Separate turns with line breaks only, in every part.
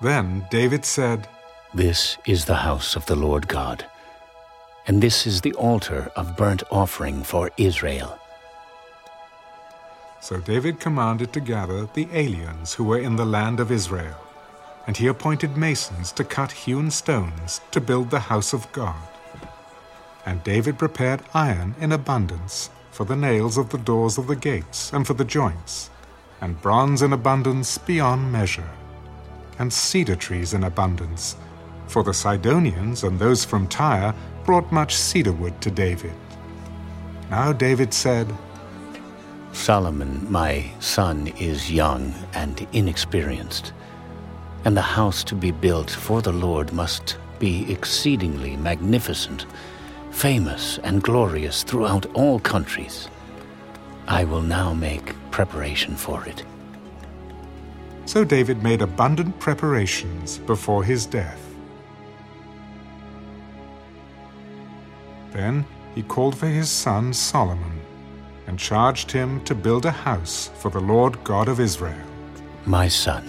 Then David said,
This is the house of the Lord God, and this is the altar of burnt offering for Israel.
So David commanded to gather the aliens who were in the land of Israel, and he appointed masons to cut hewn stones to build the house of God. And David prepared iron in abundance for the nails of the doors of the gates and for the joints, and bronze in abundance beyond measure, and cedar trees in abundance, for the Sidonians and those from Tyre brought much cedar wood to David. Now David said,
Solomon, my son, is young and inexperienced, and the house to be built for the Lord must be exceedingly magnificent famous and glorious throughout all countries. I will now make preparation for it.
So David made abundant preparations before his death. Then he called for his son Solomon and charged him to build a house for the Lord God of Israel.
My son,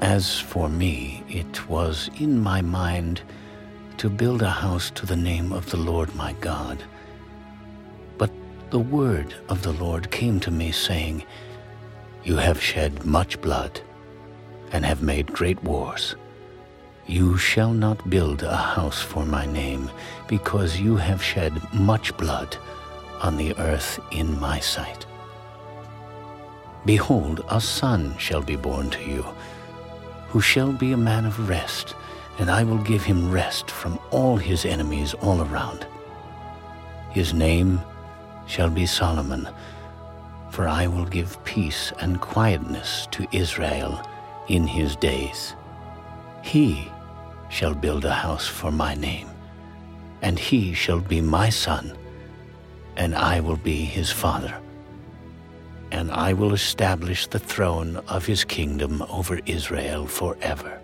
as for me, it was in my mind to build a house to the name of the Lord my God. But the word of the Lord came to me, saying, You have shed much blood, and have made great wars. You shall not build a house for my name, because you have shed much blood on the earth in my sight. Behold, a son shall be born to you, who shall be a man of rest and I will give him rest from all his enemies all around. His name shall be Solomon, for I will give peace and quietness to Israel in his days. He shall build a house for my name, and he shall be my son, and I will be his father. And I will establish the throne of his kingdom over Israel forever.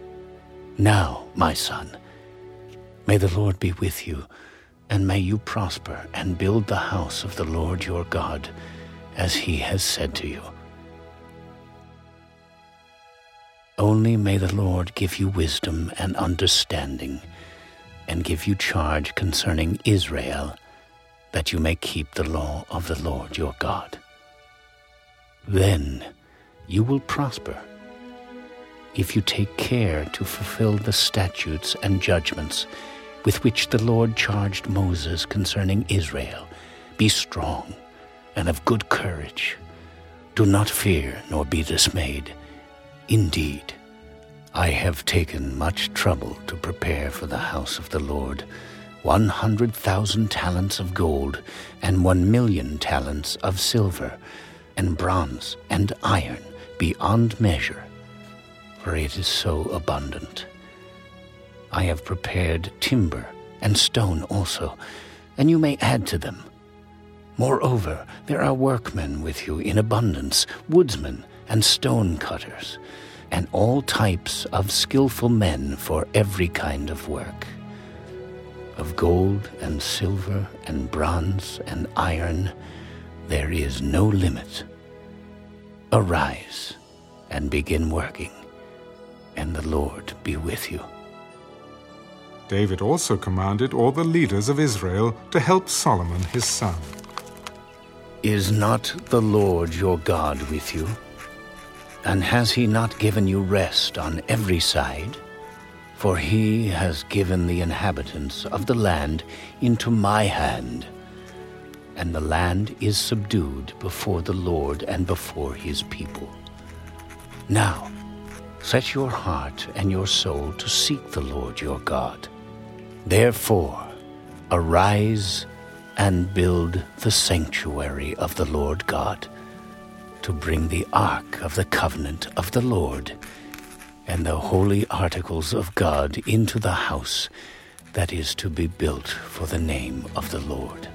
Now, my son, may the Lord be with you, and may you prosper and build the house of the Lord your God, as he has said to you. Only may the Lord give you wisdom and understanding, and give you charge concerning Israel, that you may keep the law of the Lord your God. Then you will prosper if you take care to fulfill the statutes and judgments with which the Lord charged Moses concerning Israel. Be strong and of good courage. Do not fear nor be dismayed. Indeed, I have taken much trouble to prepare for the house of the Lord one hundred thousand talents of gold and one million talents of silver and bronze and iron beyond measure for it is so abundant. I have prepared timber and stone also, and you may add to them. Moreover, there are workmen with you in abundance, woodsmen and stone cutters, and all types of skilful men for every kind of work. Of gold and silver and bronze and iron, there is no limit. Arise and begin working and the Lord be with you.
David also commanded all the leaders of Israel to help Solomon his son.
Is not the Lord your God with you? And has he not given you rest on every side? For he has given the inhabitants of the land into my hand, and the land is subdued before the Lord and before his people. Now, Set your heart and your soul to seek the Lord your God. Therefore, arise and build the sanctuary of the Lord God, to bring the ark of the covenant of the Lord and the holy articles of God into the house that is to be built for the name of the Lord.